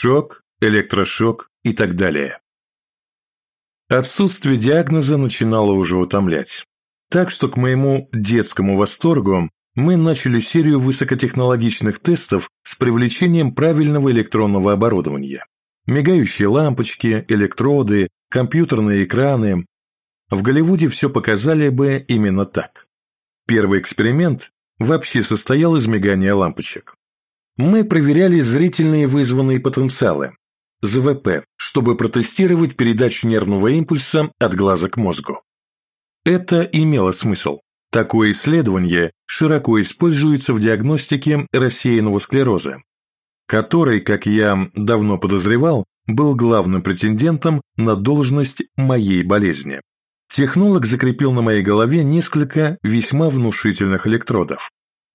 шок, электрошок и так далее. Отсутствие диагноза начинало уже утомлять. Так что к моему детскому восторгу мы начали серию высокотехнологичных тестов с привлечением правильного электронного оборудования. Мигающие лампочки, электроды, компьютерные экраны. В Голливуде все показали бы именно так. Первый эксперимент вообще состоял из мигания лампочек. Мы проверяли зрительные вызванные потенциалы, ЗВП, чтобы протестировать передачу нервного импульса от глаза к мозгу. Это имело смысл. Такое исследование широко используется в диагностике рассеянного склероза, который, как я давно подозревал, был главным претендентом на должность моей болезни. Технолог закрепил на моей голове несколько весьма внушительных электродов,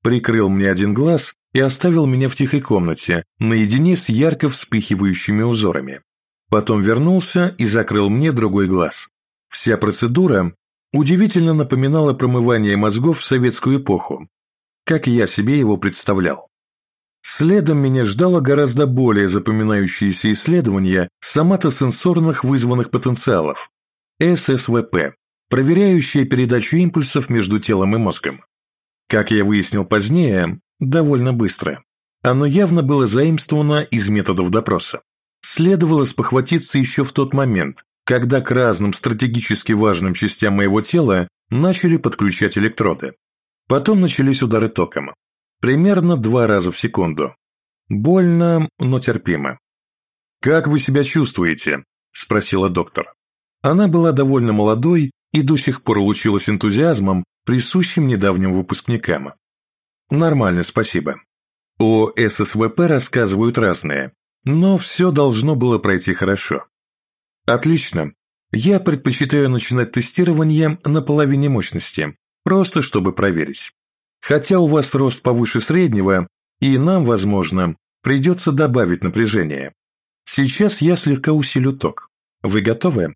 прикрыл мне один глаз и оставил меня в тихой комнате, наедине с ярко вспыхивающими узорами. Потом вернулся и закрыл мне другой глаз. Вся процедура удивительно напоминала промывание мозгов в советскую эпоху, как я себе его представлял. Следом меня ждало гораздо более запоминающееся исследование соматосенсорных вызванных потенциалов, ССВП, проверяющее передачу импульсов между телом и мозгом. Как я выяснил позднее, довольно быстро. Оно явно было заимствовано из методов допроса. Следовало спохватиться еще в тот момент, когда к разным стратегически важным частям моего тела начали подключать электроды. Потом начались удары током. Примерно два раза в секунду. Больно, но терпимо. «Как вы себя чувствуете?» – спросила доктор. Она была довольно молодой и до сих пор лучилась энтузиазмом, присущим недавним выпускникам. Нормально, спасибо. О ССВП рассказывают разные, но все должно было пройти хорошо. Отлично. Я предпочитаю начинать тестирование на половине мощности, просто чтобы проверить. Хотя у вас рост повыше среднего, и нам, возможно, придется добавить напряжение. Сейчас я слегка усилю ток. Вы готовы?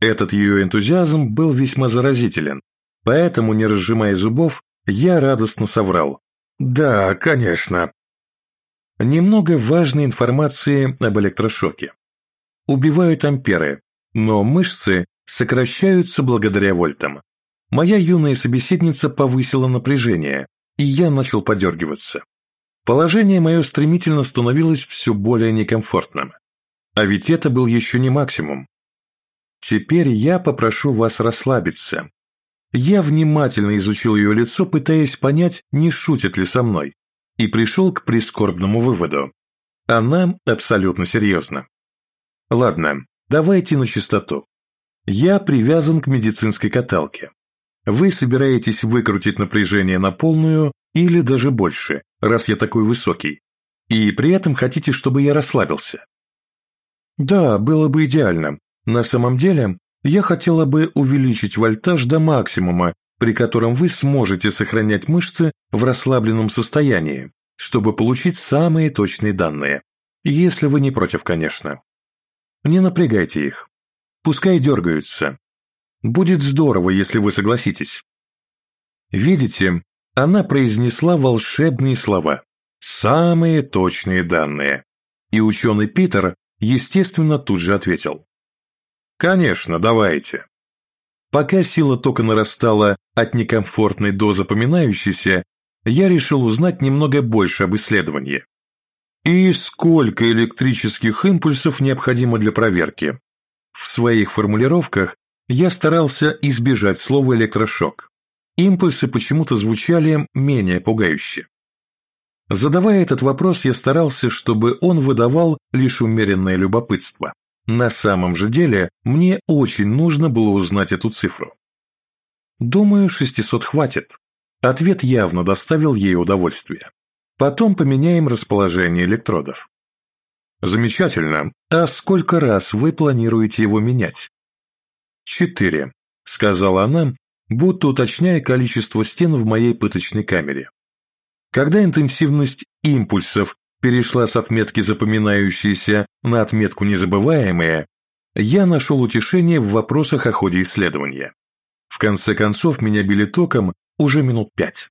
Этот ее энтузиазм был весьма заразителен, поэтому, не разжимая зубов, я радостно соврал. «Да, конечно». Немного важной информации об электрошоке. Убивают амперы, но мышцы сокращаются благодаря вольтам. Моя юная собеседница повысила напряжение, и я начал подергиваться. Положение мое стремительно становилось все более некомфортным. А ведь это был еще не максимум. Теперь я попрошу вас расслабиться, я внимательно изучил ее лицо, пытаясь понять, не шутит ли со мной, и пришел к прискорбному выводу. Она абсолютно серьезна. Ладно, давайте на чистоту. Я привязан к медицинской каталке. Вы собираетесь выкрутить напряжение на полную или даже больше, раз я такой высокий, и при этом хотите, чтобы я расслабился. Да, было бы идеально. На самом деле, я хотела бы увеличить вольтаж до максимума, при котором вы сможете сохранять мышцы в расслабленном состоянии, чтобы получить самые точные данные. Если вы не против, конечно. Не напрягайте их. Пускай дергаются. Будет здорово, если вы согласитесь. Видите, она произнесла волшебные слова. Самые точные данные. И ученый Питер, естественно, тут же ответил. Конечно, давайте. Пока сила тока нарастала от некомфортной до запоминающейся, я решил узнать немного больше об исследовании. И сколько электрических импульсов необходимо для проверки? В своих формулировках я старался избежать слова электрошок. Импульсы почему-то звучали менее пугающе. Задавая этот вопрос, я старался, чтобы он выдавал лишь умеренное любопытство. На самом же деле, мне очень нужно было узнать эту цифру. Думаю, 600 хватит. Ответ явно доставил ей удовольствие. Потом поменяем расположение электродов. Замечательно. А сколько раз вы планируете его менять? Четыре, сказала она, будто уточняя количество стен в моей пыточной камере. Когда интенсивность импульсов перешла с отметки «запоминающиеся» на отметку «незабываемые», я нашел утешение в вопросах о ходе исследования. В конце концов, меня били током уже минут пять.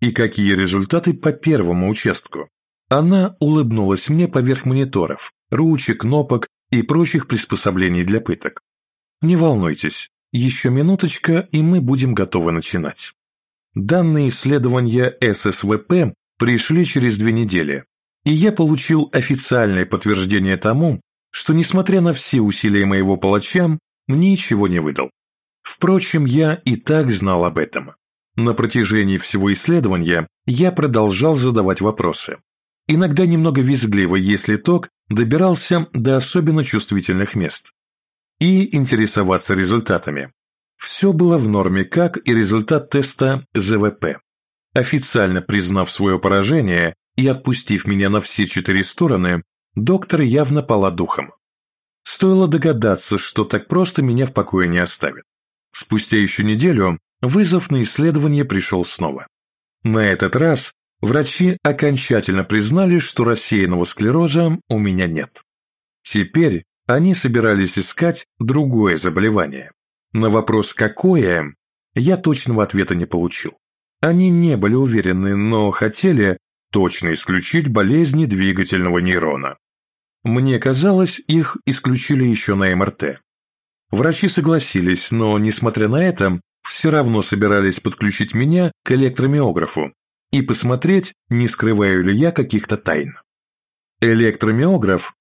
И какие результаты по первому участку? Она улыбнулась мне поверх мониторов, ручек, кнопок и прочих приспособлений для пыток. Не волнуйтесь, еще минуточка, и мы будем готовы начинать. Данные исследования ССВП пришли через две недели, и я получил официальное подтверждение тому, что, несмотря на все усилия моего палача, ничего не выдал. Впрочем, я и так знал об этом. На протяжении всего исследования я продолжал задавать вопросы. Иногда немного визгливо, если ток добирался до особенно чувствительных мест. И интересоваться результатами. Все было в норме, как и результат теста ЗВП. Официально признав свое поражение и отпустив меня на все четыре стороны, доктор явно пала духом. Стоило догадаться, что так просто меня в покое не оставит. Спустя еще неделю вызов на исследование пришел снова. На этот раз врачи окончательно признали, что рассеянного склероза у меня нет. Теперь они собирались искать другое заболевание. На вопрос «какое?» я точного ответа не получил. Они не были уверены, но хотели точно исключить болезни двигательного нейрона. Мне казалось, их исключили еще на МРТ. Врачи согласились, но, несмотря на это, все равно собирались подключить меня к электромиографу и посмотреть, не скрываю ли я каких-то тайн. Электромиограф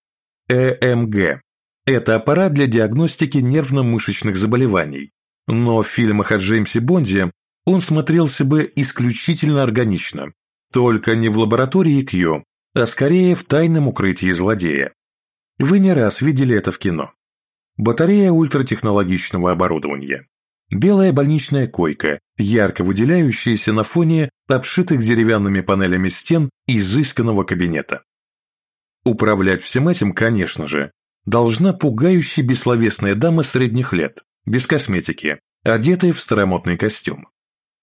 ЭМГ – это аппарат для диагностики нервно-мышечных заболеваний, но в фильмах о Джеймсе Бонде он смотрелся бы исключительно органично, только не в лаборатории Кью, а скорее в тайном укрытии злодея. Вы не раз видели это в кино. Батарея ультратехнологичного оборудования. Белая больничная койка, ярко выделяющаяся на фоне обшитых деревянными панелями стен изысканного кабинета. Управлять всем этим, конечно же, должна пугающая бессловесная дама средних лет, без косметики, одетая в старомодный костюм.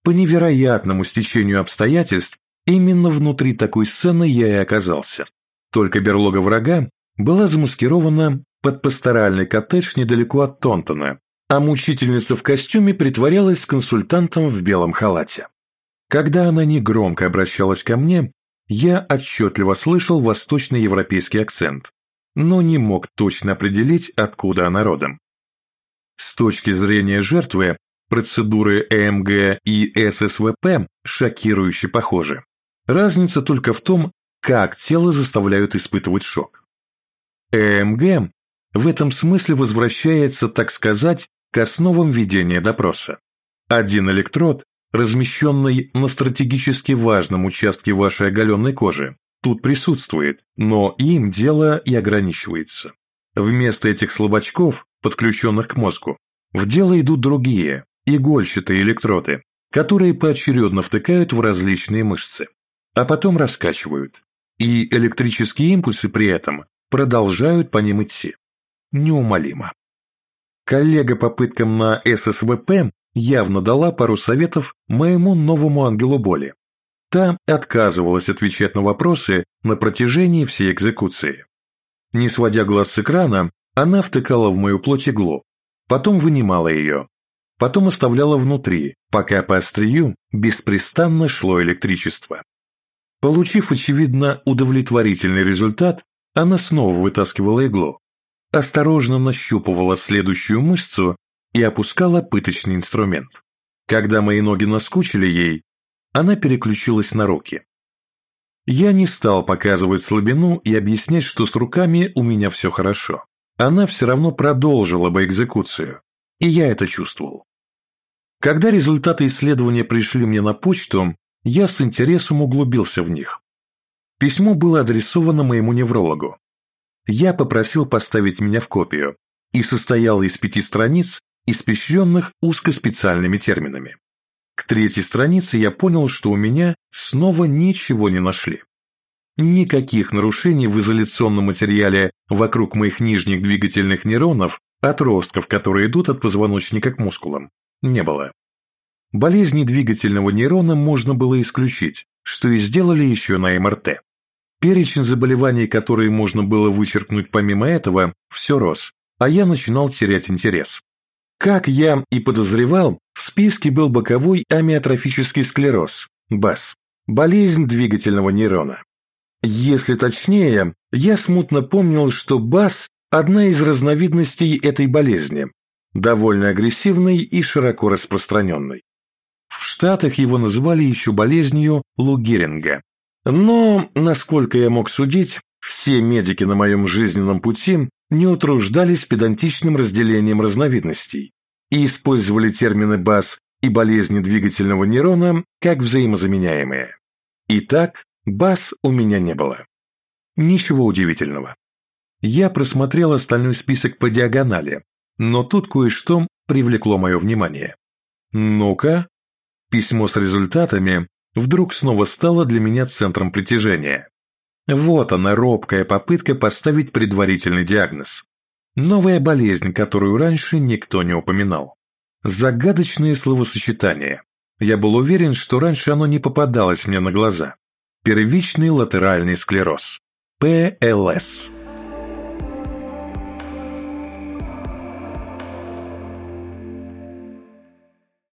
По невероятному стечению обстоятельств Именно внутри такой сцены я и оказался. Только берлога врага была замаскирована под пасторальный коттедж недалеко от Тонтона, а мучительница в костюме притворялась консультантом в белом халате. Когда она негромко обращалась ко мне, я отчетливо слышал восточноевропейский акцент, но не мог точно определить, откуда она родом. С точки зрения жертвы, процедуры ЭМГ и ССВП шокирующе похожи. Разница только в том, как тело заставляют испытывать шок. ЭМГ в этом смысле возвращается, так сказать, к основам ведения допроса. Один электрод, размещенный на стратегически важном участке вашей оголенной кожи, тут присутствует, но им дело и ограничивается. Вместо этих слабачков, подключенных к мозгу, в дело идут другие, игольчатые электроды, которые поочередно втыкают в различные мышцы а потом раскачивают, и электрические импульсы при этом продолжают по ним идти. Неумолимо. Коллега по пыткам на ССВП явно дала пару советов моему новому ангелу боли. Та отказывалась отвечать на вопросы на протяжении всей экзекуции. Не сводя глаз с экрана, она втыкала в мою плоть иглу, потом вынимала ее, потом оставляла внутри, пока по острию беспрестанно шло электричество. Получив, очевидно, удовлетворительный результат, она снова вытаскивала иглу, осторожно нащупывала следующую мышцу и опускала пыточный инструмент. Когда мои ноги наскучили ей, она переключилась на руки. Я не стал показывать слабину и объяснять, что с руками у меня все хорошо. Она все равно продолжила бы экзекуцию, и я это чувствовал. Когда результаты исследования пришли мне на почту, я с интересом углубился в них. Письмо было адресовано моему неврологу. Я попросил поставить меня в копию и состояло из пяти страниц, испещренных узкоспециальными терминами. К третьей странице я понял, что у меня снова ничего не нашли. Никаких нарушений в изоляционном материале вокруг моих нижних двигательных нейронов, отростков, которые идут от позвоночника к мускулам, не было. Болезни двигательного нейрона можно было исключить, что и сделали еще на МРТ. Перечень заболеваний, которые можно было вычеркнуть помимо этого, все рос, а я начинал терять интерес. Как я и подозревал, в списке был боковой амиотрофический склероз, БАС, болезнь двигательного нейрона. Если точнее, я смутно помнил, что БАС – одна из разновидностей этой болезни, довольно агрессивной и широко распространенной. В Штатах его называли еще болезнью Лу Геринга. Но, насколько я мог судить, все медики на моем жизненном пути не утруждались педантичным разделением разновидностей и использовали термины БАС и болезни двигательного нейрона как взаимозаменяемые. Итак, БАС у меня не было. Ничего удивительного. Я просмотрел остальной список по диагонали, но тут кое-что привлекло мое внимание. Ну-ка, письмо с результатами вдруг снова стало для меня центром притяжения. Вот она, робкая попытка поставить предварительный диагноз. Новая болезнь, которую раньше никто не упоминал. Загадочные словосочетания. Я был уверен, что раньше оно не попадалось мне на глаза. Первичный латеральный склероз. ПЛС.